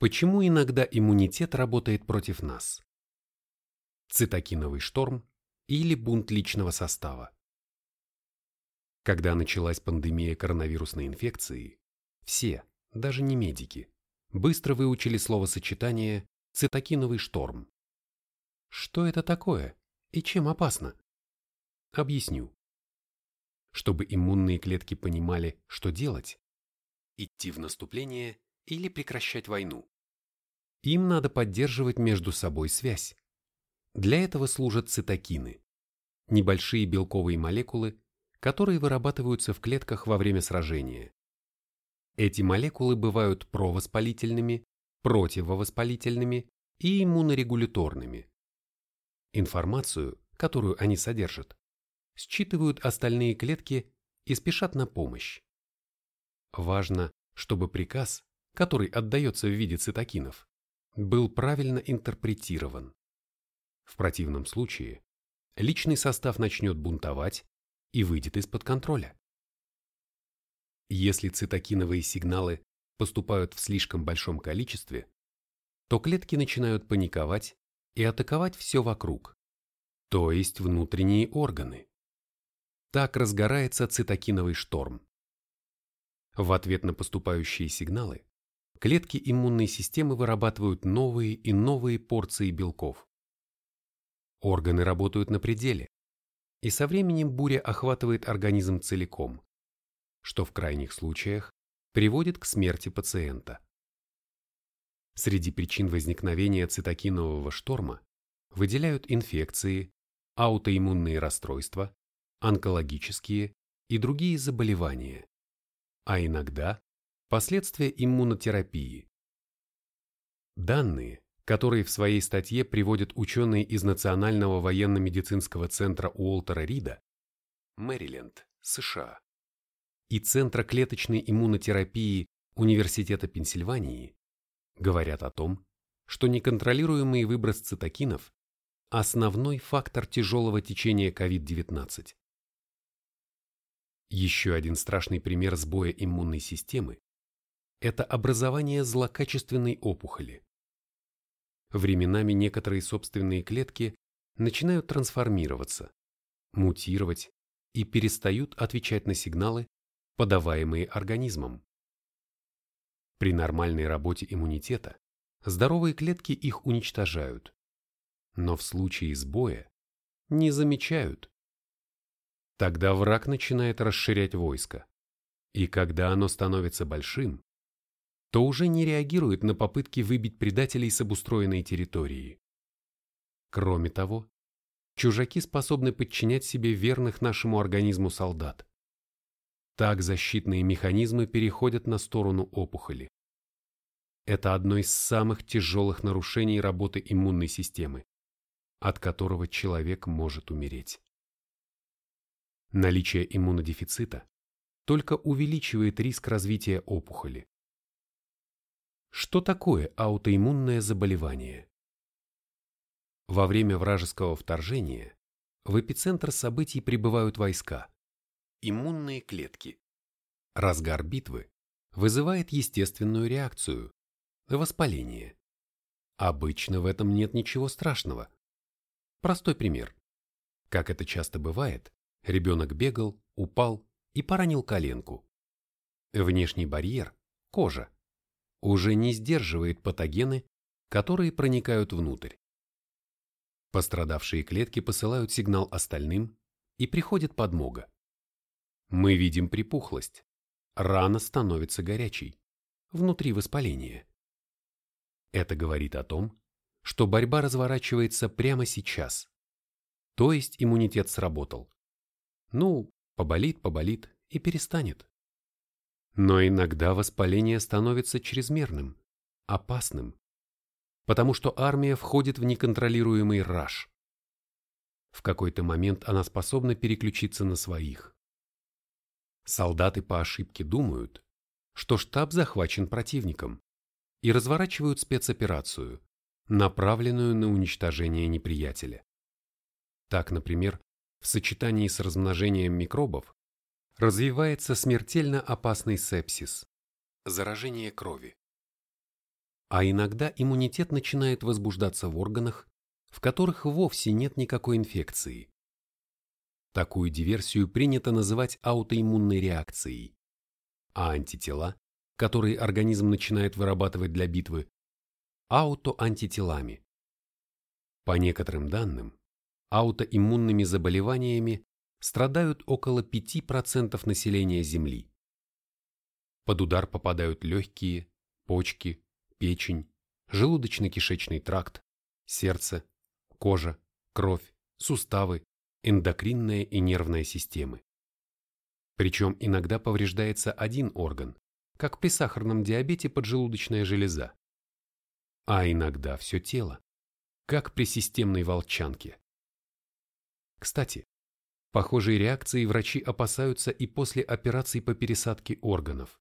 Почему иногда иммунитет работает против нас? Цитокиновый шторм или бунт личного состава. Когда началась пандемия коронавирусной инфекции, все, даже не медики, быстро выучили словосочетание «цитокиновый шторм». Что это такое и чем опасно? Объясню. Чтобы иммунные клетки понимали, что делать, идти в наступление или прекращать войну. Им надо поддерживать между собой связь. Для этого служат цитокины – небольшие белковые молекулы, которые вырабатываются в клетках во время сражения. Эти молекулы бывают провоспалительными, противовоспалительными и иммунорегуляторными. Информацию, которую они содержат, считывают остальные клетки и спешат на помощь. Важно, чтобы приказ, который отдается в виде цитокинов, был правильно интерпретирован. В противном случае личный состав начнет бунтовать и выйдет из-под контроля. Если цитокиновые сигналы поступают в слишком большом количестве, то клетки начинают паниковать и атаковать все вокруг, то есть внутренние органы. Так разгорается цитокиновый шторм. В ответ на поступающие сигналы клетки иммунной системы вырабатывают новые и новые порции белков. Органы работают на пределе, и со временем буря охватывает организм целиком, что в крайних случаях приводит к смерти пациента. Среди причин возникновения цитокинового шторма выделяют инфекции, аутоиммунные расстройства, онкологические и другие заболевания, а иногда Последствия иммунотерапии. Данные, которые в своей статье приводят ученые из Национального военно-медицинского центра Уолтера Рида, Мэриленд, США, и Центра клеточной иммунотерапии Университета Пенсильвании, говорят о том, что неконтролируемый выброс цитокинов – основной фактор тяжелого течения COVID-19. Еще один страшный пример сбоя иммунной системы это образование злокачественной опухоли. Временами некоторые собственные клетки начинают трансформироваться, мутировать и перестают отвечать на сигналы, подаваемые организмом. При нормальной работе иммунитета здоровые клетки их уничтожают, но в случае сбоя не замечают. Тогда враг начинает расширять войско, и когда оно становится большим, то уже не реагирует на попытки выбить предателей с обустроенной территории. Кроме того, чужаки способны подчинять себе верных нашему организму солдат. Так защитные механизмы переходят на сторону опухоли. Это одно из самых тяжелых нарушений работы иммунной системы, от которого человек может умереть. Наличие иммунодефицита только увеличивает риск развития опухоли. Что такое аутоиммунное заболевание? Во время вражеского вторжения в эпицентр событий прибывают войска, иммунные клетки. Разгар битвы вызывает естественную реакцию – воспаление. Обычно в этом нет ничего страшного. Простой пример. Как это часто бывает, ребенок бегал, упал и поранил коленку. Внешний барьер – кожа уже не сдерживает патогены, которые проникают внутрь. Пострадавшие клетки посылают сигнал остальным, и приходит подмога. Мы видим припухлость. Рана становится горячей. Внутри воспаление. Это говорит о том, что борьба разворачивается прямо сейчас. То есть иммунитет сработал. Ну, поболит, поболит и перестанет. Но иногда воспаление становится чрезмерным, опасным, потому что армия входит в неконтролируемый раж. В какой-то момент она способна переключиться на своих. Солдаты по ошибке думают, что штаб захвачен противником и разворачивают спецоперацию, направленную на уничтожение неприятеля. Так, например, в сочетании с размножением микробов развивается смертельно опасный сепсис – заражение крови. а иногда иммунитет начинает возбуждаться в органах, в которых вовсе нет никакой инфекции. Такую диверсию принято называть аутоиммунной реакцией, а антитела, которые организм начинает вырабатывать для битвы, аутоантителами. По некоторым данным, аутоиммунными заболеваниями страдают около 5% населения Земли. Под удар попадают легкие, почки, печень, желудочно-кишечный тракт, сердце, кожа, кровь, суставы, эндокринная и нервная системы. Причем иногда повреждается один орган, как при сахарном диабете поджелудочная железа. А иногда все тело, как при системной волчанке. Кстати, похожие реакции врачи опасаются и после операций по пересадке органов,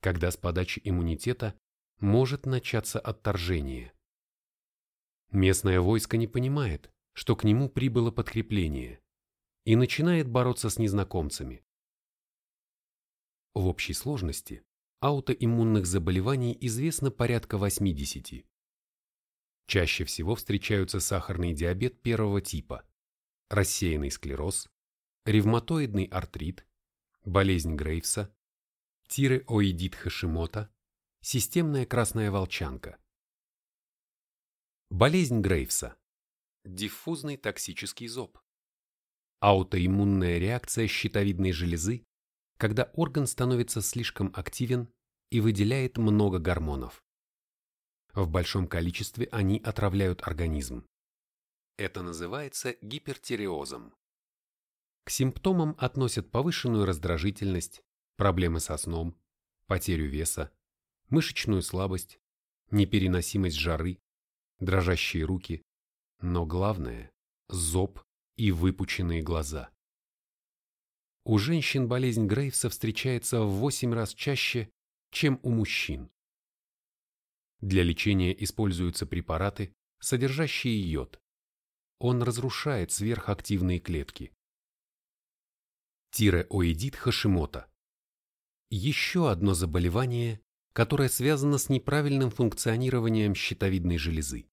когда с подачи иммунитета может начаться отторжение. Местное войско не понимает, что к нему прибыло подкрепление, и начинает бороться с незнакомцами. В общей сложности аутоиммунных заболеваний известно порядка 80. Чаще всего встречаются сахарный диабет первого типа, рассеянный склероз, ревматоидный артрит, болезнь Грейвса, тиреоидит Хашимота, системная красная волчанка. Болезнь Грейвса диффузный токсический зоб. Аутоиммунная реакция щитовидной железы, когда орган становится слишком активен и выделяет много гормонов. В большом количестве они отравляют организм. Это называется гипертиреозом. К симптомам относят повышенную раздражительность, проблемы со сном, потерю веса, мышечную слабость, непереносимость жары, дрожащие руки, но главное – зоб и выпученные глаза. У женщин болезнь Грейвса встречается в 8 раз чаще, чем у мужчин. Для лечения используются препараты, содержащие йод. Он разрушает сверхактивные клетки. Тиреоидит Хашимота. Еще одно заболевание, которое связано с неправильным функционированием щитовидной железы.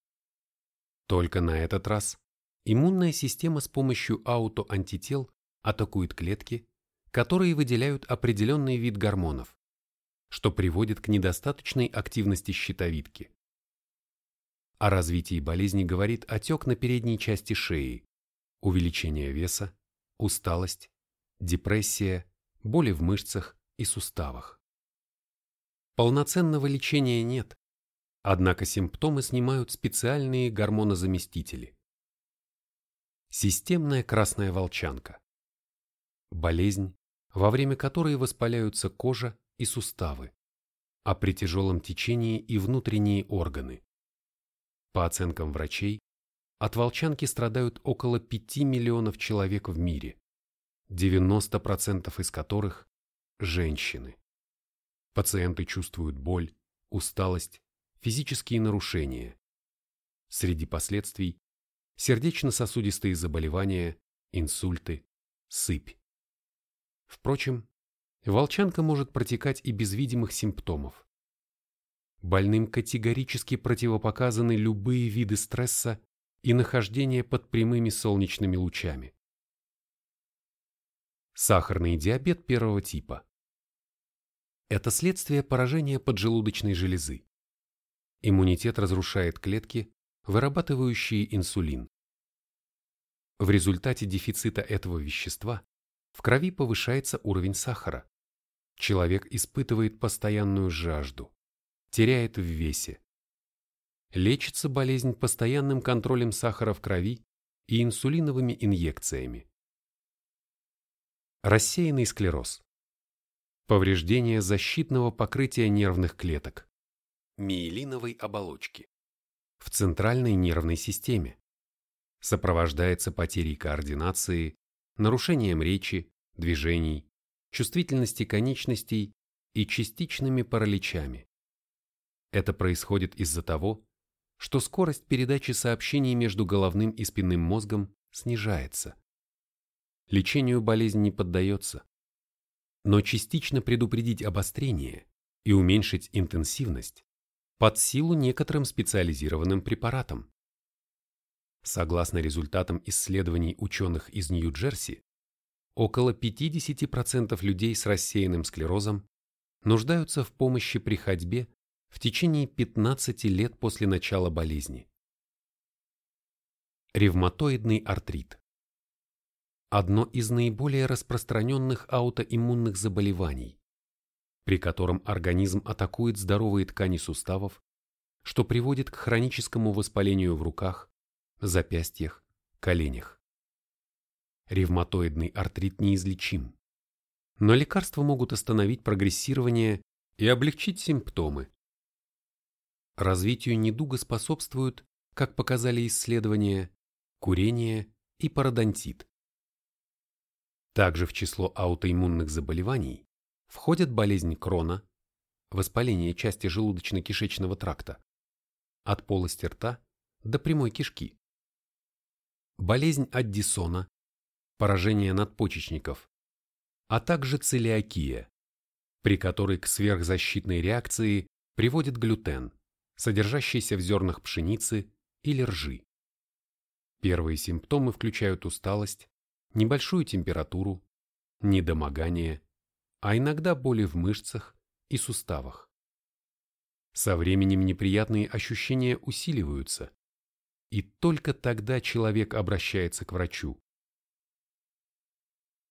Только на этот раз иммунная система с помощью аутоантител атакует клетки, которые выделяют определенный вид гормонов, что приводит к недостаточной активности щитовидки. О развитии болезни говорит отек на передней части шеи, увеличение веса, усталость, депрессия, боли в мышцах и суставах. Полноценного лечения нет, Однако симптомы снимают специальные гормонозаместители. Системная красная волчанка. Болезнь, во время которой воспаляются кожа и суставы, а при тяжелом течении и внутренние органы. По оценкам врачей, от волчанки страдают около 5 миллионов человек в мире, 90% из которых – женщины. Пациенты чувствуют боль, усталость, физические нарушения. Среди последствий – сердечно-сосудистые заболевания, инсульты, сыпь. Впрочем, волчанка может протекать и без видимых симптомов. Больным категорически противопоказаны любые виды стресса и нахождение под прямыми солнечными лучами. Сахарный диабет первого типа. Это следствие поражения поджелудочной железы. Иммунитет разрушает клетки, вырабатывающие инсулин. В результате дефицита этого вещества в крови повышается уровень сахара. Человек испытывает постоянную жажду, теряет в весе. Лечится болезнь постоянным контролем сахара в крови и инсулиновыми инъекциями. Рассеянный склероз. Повреждение защитного покрытия нервных клеток миелиновой оболочки в центральной нервной системе. Сопровождается потерей координации, нарушением речи, движений, чувствительности конечностей и частичными параличами. Это происходит из-за того, что скорость передачи сообщений между головным и спинным мозгом снижается. Лечению болезнь не поддается. Но частично предупредить обострение и уменьшить интенсивность под силу некоторым специализированным препаратам. Согласно результатам исследований ученых из Нью-Джерси, около 50% людей с рассеянным склерозом нуждаются в помощи при ходьбе в течение 15 лет после начала болезни. Ревматоидный артрит. Одно из наиболее распространенных аутоиммунных заболеваний, при котором организм атакует здоровые ткани суставов, что приводит к хроническому воспалению в руках, запястьях, коленях. Ревматоидный артрит неизлечим, но лекарства могут остановить прогрессирование и облегчить симптомы. Развитию недуга способствуют, как показали исследования, курение и пародонтит. Также в число аутоиммунных заболеваний входят болезнь Крона, воспаление части желудочно-кишечного тракта, от полости рта до прямой кишки, болезнь Аддисона, поражение надпочечников, а также целиакия, при которой к сверхзащитной реакции приводит глютен, содержащийся в зернах пшеницы или ржи. Первые симптомы включают усталость, небольшую температуру, недомогание, а иногда боли в мышцах и суставах. Со временем неприятные ощущения усиливаются, и только тогда человек обращается к врачу.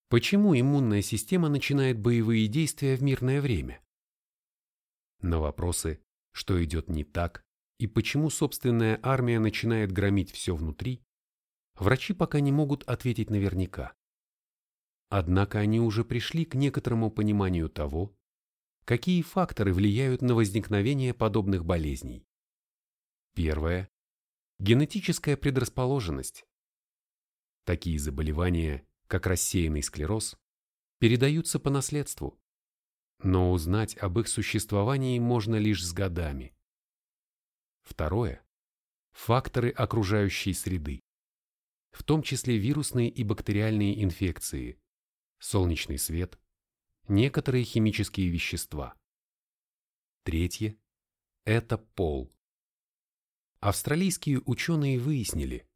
Почему иммунная система начинает боевые действия в мирное время? На вопросы, что идет не так и почему собственная армия начинает громить все внутри, врачи пока не могут ответить наверняка. Однако они уже пришли к некоторому пониманию того, какие факторы влияют на возникновение подобных болезней. Первое – генетическая предрасположенность. Такие заболевания, как рассеянный склероз, передаются по наследству, но узнать об их существовании можно лишь с годами. Второе – факторы окружающей среды в том числе вирусные и бактериальные инфекции, солнечный свет, некоторые химические вещества. Третье – это пол. Австралийские ученые выяснили,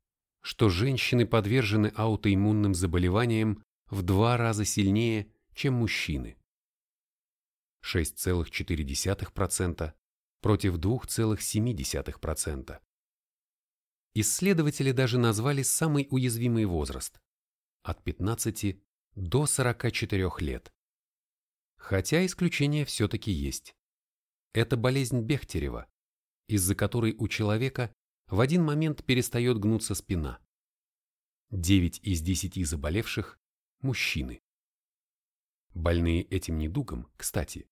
что женщины подвержены аутоиммунным заболеваниям в два раза сильнее, чем мужчины. 6,4% против 2,7%. Исследователи даже назвали самый уязвимый возраст – от 15 до 44 лет. Хотя исключения все-таки есть. Это болезнь Бехтерева, из-за которой у человека в один момент перестает гнуться спина. 9 из 10 заболевших – мужчины. Больные этим недугом, кстати,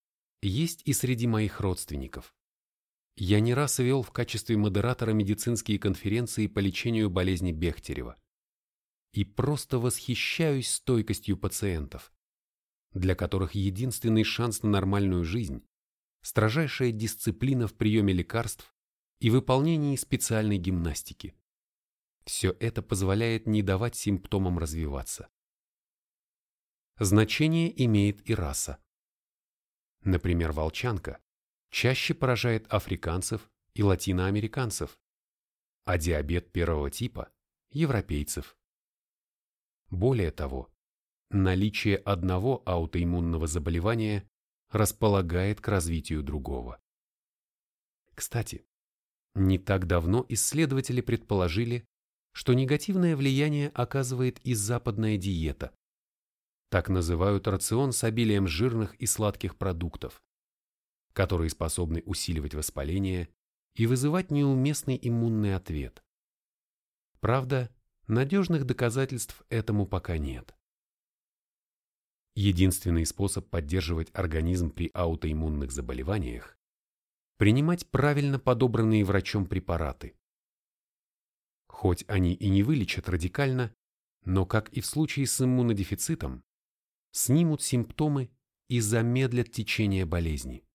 есть и среди моих родственников. Я не раз вел в качестве модератора медицинские конференции по лечению болезни Бехтерева. И просто восхищаюсь стойкостью пациентов, для которых единственный шанс на нормальную жизнь – строжайшая дисциплина в приеме лекарств и выполнении специальной гимнастики. Все это позволяет не давать симптомам развиваться. Значение имеет и раса. Например, волчанка чаще поражает африканцев и латиноамериканцев, а диабет первого типа – европейцев. Более того, наличие одного аутоиммунного заболевания располагает к развитию другого. Кстати, не так давно исследователи предположили, что негативное влияние оказывает и западная диета. Так называют рацион с обилием жирных и сладких продуктов, которые способны усиливать воспаление и вызывать неуместный иммунный ответ. Правда, надежных доказательств этому пока нет. Единственный способ поддерживать организм при аутоиммунных заболеваниях – принимать правильно подобранные врачом препараты. Хоть они и не вылечат радикально, но, как и в случае с иммунодефицитом, снимут симптомы и замедлят течение болезни.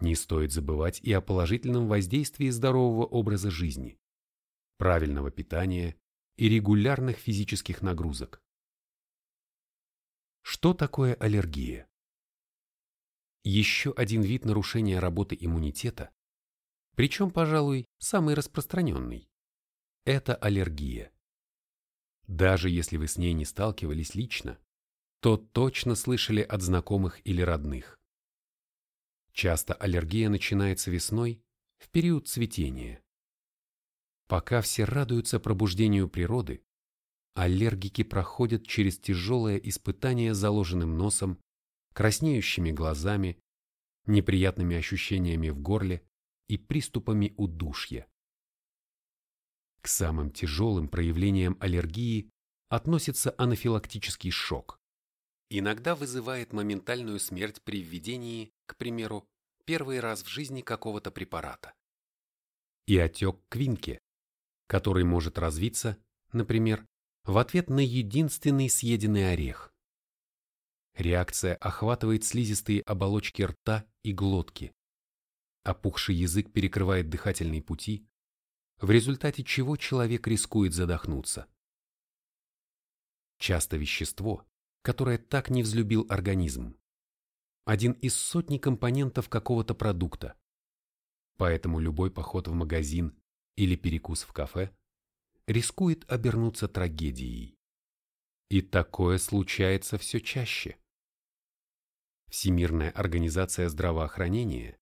Не стоит забывать и о положительном воздействии здорового образа жизни, правильного питания и регулярных физических нагрузок. Что такое аллергия? Еще один вид нарушения работы иммунитета, причем, пожалуй, самый распространенный. Это аллергия. Даже если вы с ней не сталкивались лично, то точно слышали от знакомых или родных. Часто аллергия начинается весной, в период цветения. Пока все радуются пробуждению природы, аллергики проходят через тяжелое испытание заложенным носом, краснеющими глазами, неприятными ощущениями в горле и приступами удушья. К самым тяжелым проявлениям аллергии относится анафилактический шок. Иногда вызывает моментальную смерть при введении, к примеру, первый раз в жизни какого-то препарата. И отек квинки, который может развиться, например, в ответ на единственный съеденный орех. Реакция охватывает слизистые оболочки рта и глотки. Опухший язык перекрывает дыхательные пути, в результате чего человек рискует задохнуться. Часто вещество, которое так не взлюбил организм, один из сотни компонентов какого-то продукта. Поэтому любой поход в магазин или перекус в кафе рискует обернуться трагедией. И такое случается все чаще. Всемирная организация здравоохранения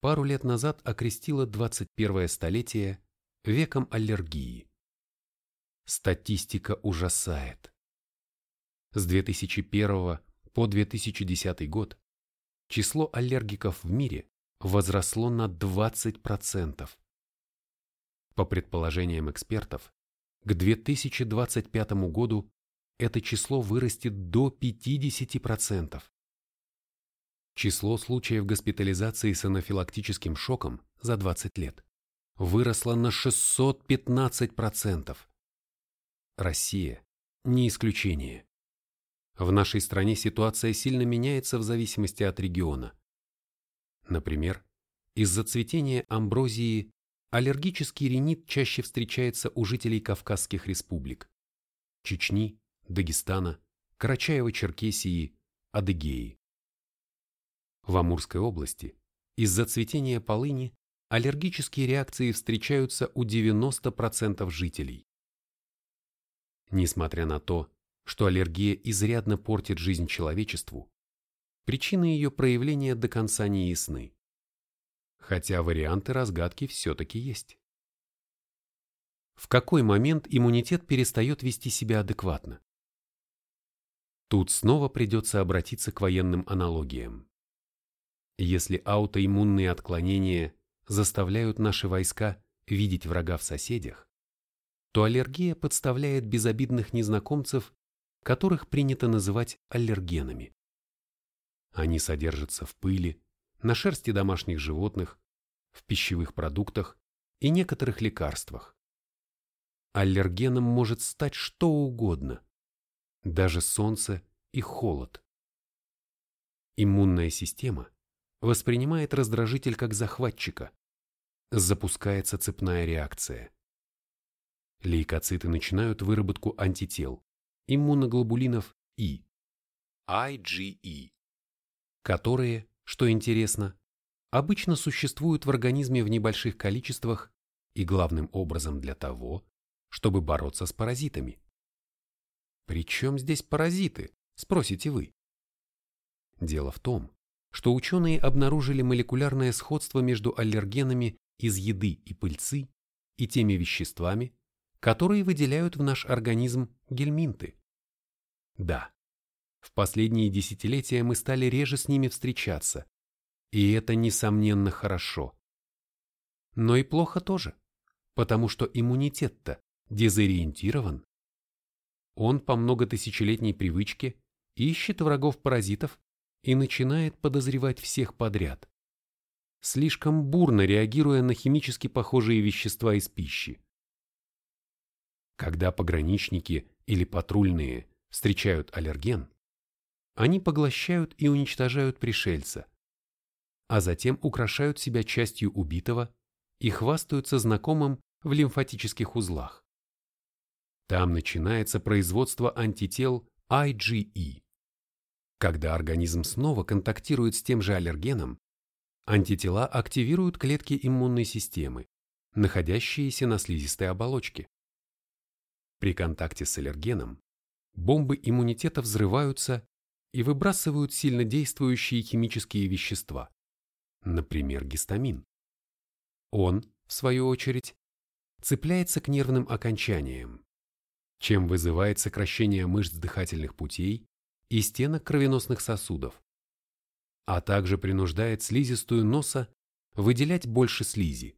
пару лет назад окрестила 21 столетие веком аллергии. Статистика ужасает. С 2001 по 2010 год число аллергиков в мире возросло на 20%. По предположениям экспертов, к 2025 году это число вырастет до 50%. Число случаев госпитализации с анафилактическим шоком за 20 лет выросла на 615%. Россия – не исключение. В нашей стране ситуация сильно меняется в зависимости от региона. Например, из-за цветения амброзии аллергический ринит чаще встречается у жителей Кавказских республик – Чечни, Дагестана, Карачаево-Черкесии, Адыгеи. В Амурской области из-за цветения полыни аллергические реакции встречаются у 90% жителей. Несмотря на то, что аллергия изрядно портит жизнь человечеству, причины ее проявления до конца не ясны. Хотя варианты разгадки все-таки есть. В какой момент иммунитет перестает вести себя адекватно? Тут снова придется обратиться к военным аналогиям. Если аутоиммунные отклонения заставляют наши войска видеть врага в соседях, то аллергия подставляет безобидных незнакомцев, которых принято называть аллергенами. Они содержатся в пыли, на шерсти домашних животных, в пищевых продуктах и некоторых лекарствах. Аллергеном может стать что угодно, даже солнце и холод. Иммунная система воспринимает раздражитель как захватчика. Запускается цепная реакция. Лейкоциты начинают выработку антител, иммуноглобулинов И, IgE, которые, что интересно, обычно существуют в организме в небольших количествах и главным образом для того, чтобы бороться с паразитами. Причем здесь паразиты, спросите вы? Дело в том, что ученые обнаружили молекулярное сходство между аллергенами из еды и пыльцы и теми веществами, которые выделяют в наш организм гельминты. Да, в последние десятилетия мы стали реже с ними встречаться, и это, несомненно, хорошо. Но и плохо тоже, потому что иммунитет-то дезориентирован. Он по многотысячелетней привычке ищет врагов-паразитов и начинает подозревать всех подряд, слишком бурно реагируя на химически похожие вещества из пищи. Когда пограничники или патрульные встречают аллерген, они поглощают и уничтожают пришельца, а затем украшают себя частью убитого и хвастаются знакомым в лимфатических узлах. Там начинается производство антител IgE. Когда организм снова контактирует с тем же аллергеном, антитела активируют клетки иммунной системы, находящиеся на слизистой оболочке. При контакте с аллергеном бомбы иммунитета взрываются и выбрасывают сильнодействующие химические вещества, например, гистамин. Он, в свою очередь, цепляется к нервным окончаниям, чем вызывает сокращение мышц дыхательных путей и стенок кровеносных сосудов, а также принуждает слизистую носа выделять больше слизи.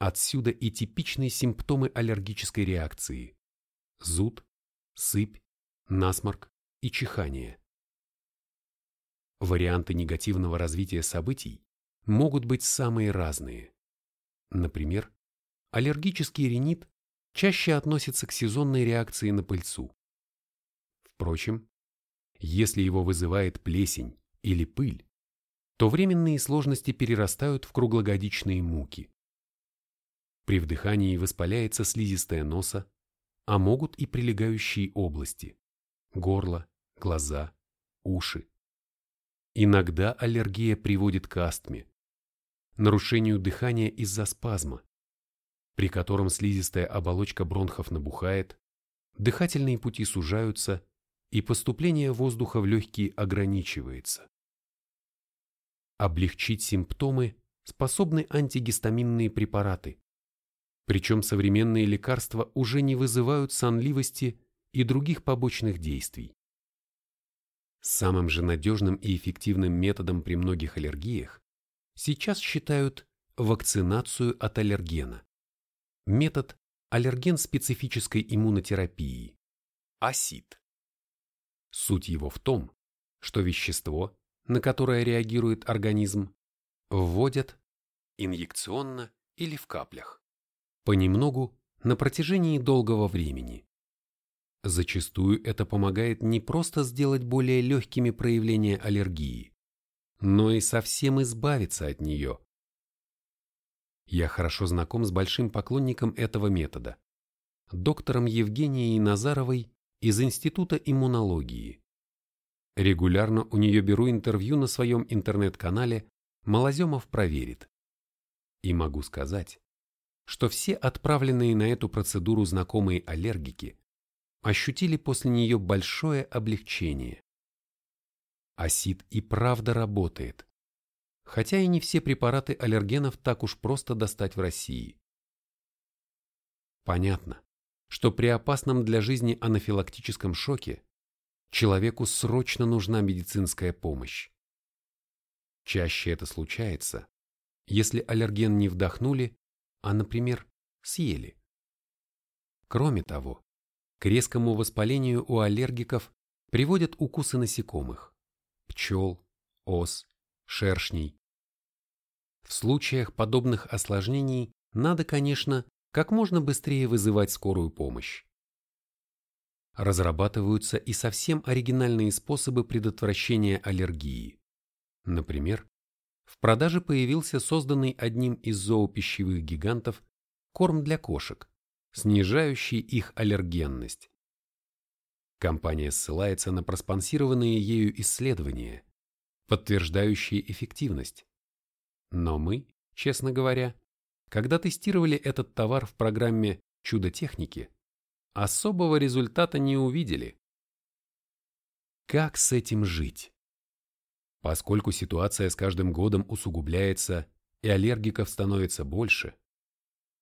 Отсюда и типичные симптомы аллергической реакции – зуд, сыпь, насморк и чихание. Варианты негативного развития событий могут быть самые разные. Например, аллергический ринит чаще относится к сезонной реакции на пыльцу. Впрочем, если его вызывает плесень или пыль, то временные сложности перерастают в круглогодичные муки. При вдыхании воспаляется слизистая носа, а могут и прилегающие области – горло, глаза, уши. Иногда аллергия приводит к астме, нарушению дыхания из-за спазма, при котором слизистая оболочка бронхов набухает, дыхательные пути сужаются и поступление воздуха в легкие ограничивается. Облегчить симптомы способны антигистаминные препараты, причем современные лекарства уже не вызывают сонливости и других побочных действий. Самым же надежным и эффективным методом при многих аллергиях сейчас считают вакцинацию от аллергена. Метод аллерген-специфической иммунотерапии – АСИД. Суть его в том, что вещество, на которое реагирует организм, вводят инъекционно или в каплях понемногу на протяжении долгого времени. Зачастую это помогает не просто сделать более легкими проявления аллергии, но и совсем избавиться от нее. Я хорошо знаком с большим поклонником этого метода, доктором Евгенией Назаровой из Института иммунологии. Регулярно у нее беру интервью на своем интернет-канале «Малоземов проверит». И могу сказать, что все отправленные на эту процедуру знакомые аллергики ощутили после нее большое облегчение. Асид и правда работает, хотя и не все препараты аллергенов так уж просто достать в России. Понятно, что при опасном для жизни анафилактическом шоке человеку срочно нужна медицинская помощь. Чаще это случается, если аллерген не вдохнули а, например, съели. Кроме того, к резкому воспалению у аллергиков приводят укусы насекомых – пчел, ос, шершней. В случаях подобных осложнений надо, конечно, как можно быстрее вызывать скорую помощь. Разрабатываются и совсем оригинальные способы предотвращения аллергии. Например, в продаже появился созданный одним из зоопищевых гигантов корм для кошек, снижающий их аллергенность. Компания ссылается на проспонсированные ею исследования, подтверждающие эффективность. Но мы, честно говоря, когда тестировали этот товар в программе «Чудо техники», особого результата не увидели. Как с этим жить? Поскольку ситуация с каждым годом усугубляется и аллергиков становится больше,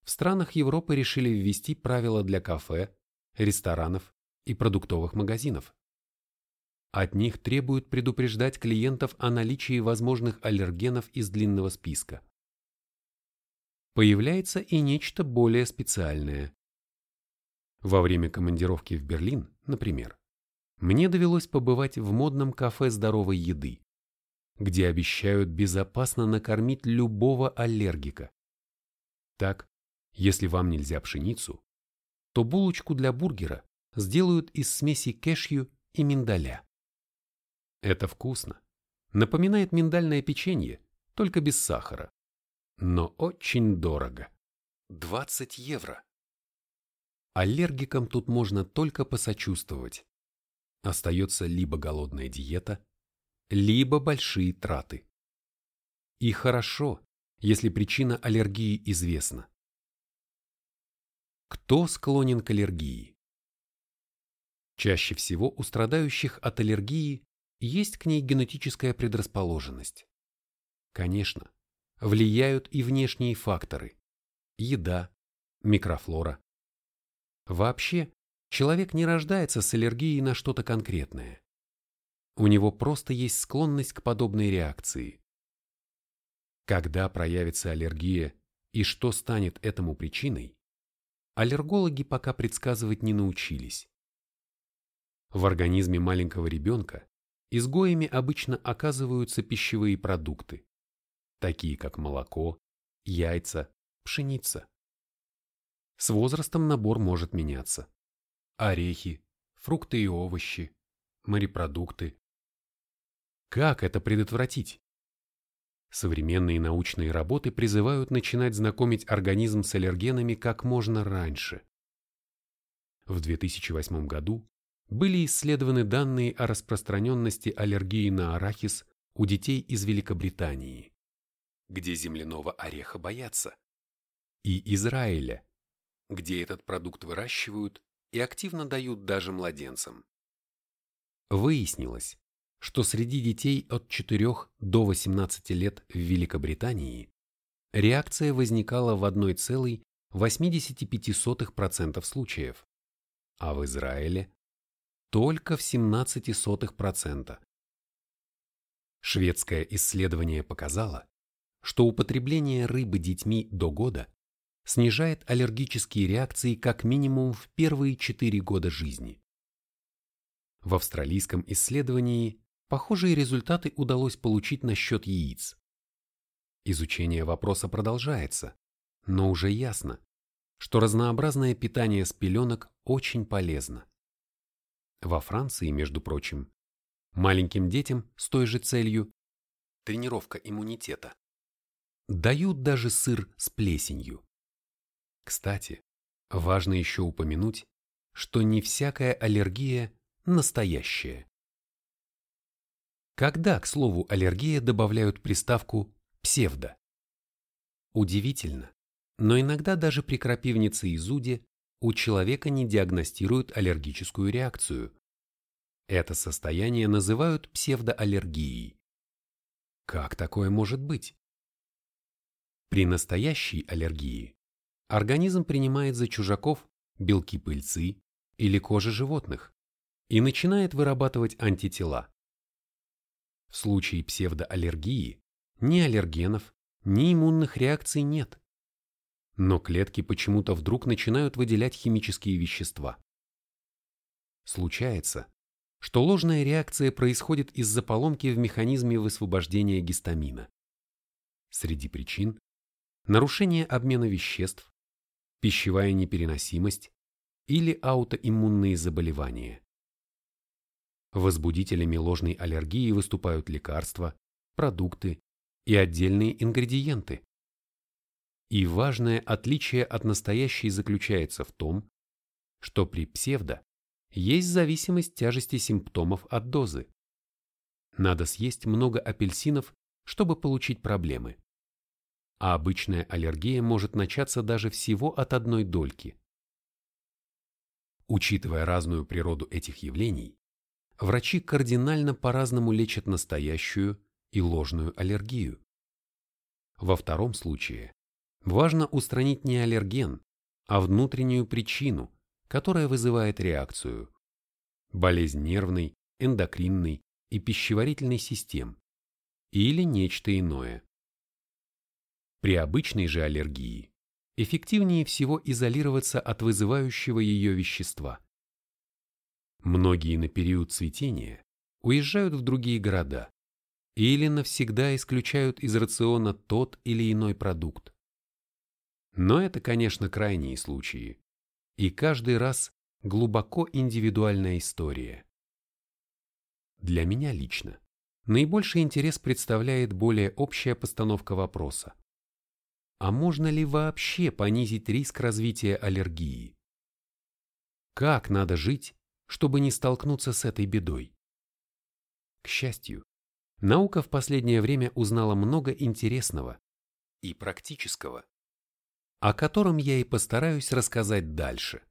в странах Европы решили ввести правила для кафе, ресторанов и продуктовых магазинов. От них требуют предупреждать клиентов о наличии возможных аллергенов из длинного списка. Появляется и нечто более специальное. Во время командировки в Берлин, например, мне довелось побывать в модном кафе здоровой еды где обещают безопасно накормить любого аллергика. Так, если вам нельзя пшеницу, то булочку для бургера сделают из смеси кешью и миндаля. Это вкусно. Напоминает миндальное печенье, только без сахара. Но очень дорого. 20 евро. Аллергикам тут можно только посочувствовать. Остается либо голодная диета, либо большие траты. И хорошо, если причина аллергии известна. Кто склонен к аллергии? Чаще всего у страдающих от аллергии есть к ней генетическая предрасположенность. Конечно, влияют и внешние факторы – еда, микрофлора. Вообще, человек не рождается с аллергией на что-то конкретное. У него просто есть склонность к подобной реакции. Когда проявится аллергия и что станет этому причиной, аллергологи пока предсказывать не научились. В организме маленького ребенка изгоями обычно оказываются пищевые продукты, такие как молоко, яйца, пшеница. С возрастом набор может меняться. Орехи, фрукты и овощи, морепродукты. Как это предотвратить? Современные научные работы призывают начинать знакомить организм с аллергенами как можно раньше. В 2008 году были исследованы данные о распространенности аллергии на арахис у детей из Великобритании, где земляного ореха боятся, и Израиля, где этот продукт выращивают и активно дают даже младенцам. Выяснилось, что среди детей от 4 до 18 лет в Великобритании реакция возникала в 1,85% случаев, а в Израиле только в 17%. Шведское исследование показало, что употребление рыбы детьми до года снижает аллергические реакции как минимум в первые 4 года жизни. В австралийском исследовании Похожие результаты удалось получить насчет яиц. Изучение вопроса продолжается, но уже ясно, что разнообразное питание с пеленок очень полезно. Во Франции, между прочим, маленьким детям с той же целью – тренировка иммунитета – дают даже сыр с плесенью. Кстати, важно еще упомянуть, что не всякая аллергия настоящая. Когда, к слову, аллергия добавляют приставку «псевдо»? Удивительно, но иногда даже при крапивнице и зуде у человека не диагностируют аллергическую реакцию. Это состояние называют псевдоаллергией. Как такое может быть? При настоящей аллергии организм принимает за чужаков белки пыльцы или кожи животных и начинает вырабатывать антитела. В случае псевдоаллергии ни аллергенов, ни иммунных реакций нет. Но клетки почему-то вдруг начинают выделять химические вещества. Случается, что ложная реакция происходит из-за поломки в механизме высвобождения гистамина. Среди причин – нарушение обмена веществ, пищевая непереносимость или аутоиммунные заболевания. Возбудителями ложной аллергии выступают лекарства, продукты и отдельные ингредиенты. И важное отличие от настоящей заключается в том, что при псевдо есть зависимость тяжести симптомов от дозы. Надо съесть много апельсинов, чтобы получить проблемы. А обычная аллергия может начаться даже всего от одной дольки. Учитывая разную природу этих явлений, врачи кардинально по-разному лечат настоящую и ложную аллергию. Во втором случае важно устранить не аллерген, а внутреннюю причину, которая вызывает реакцию. Болезнь нервной, эндокринной и пищеварительной систем или нечто иное. При обычной же аллергии эффективнее всего изолироваться от вызывающего ее вещества – Многие на период цветения уезжают в другие города или навсегда исключают из рациона тот или иной продукт. Но это, конечно, крайние случаи, и каждый раз глубоко индивидуальная история. Для меня лично наибольший интерес представляет более общая постановка вопроса. А можно ли вообще понизить риск развития аллергии? Как надо жить, чтобы не столкнуться с этой бедой. К счастью, Наука в последнее время узнала много интересного и практического, о котором я и постараюсь рассказать дальше.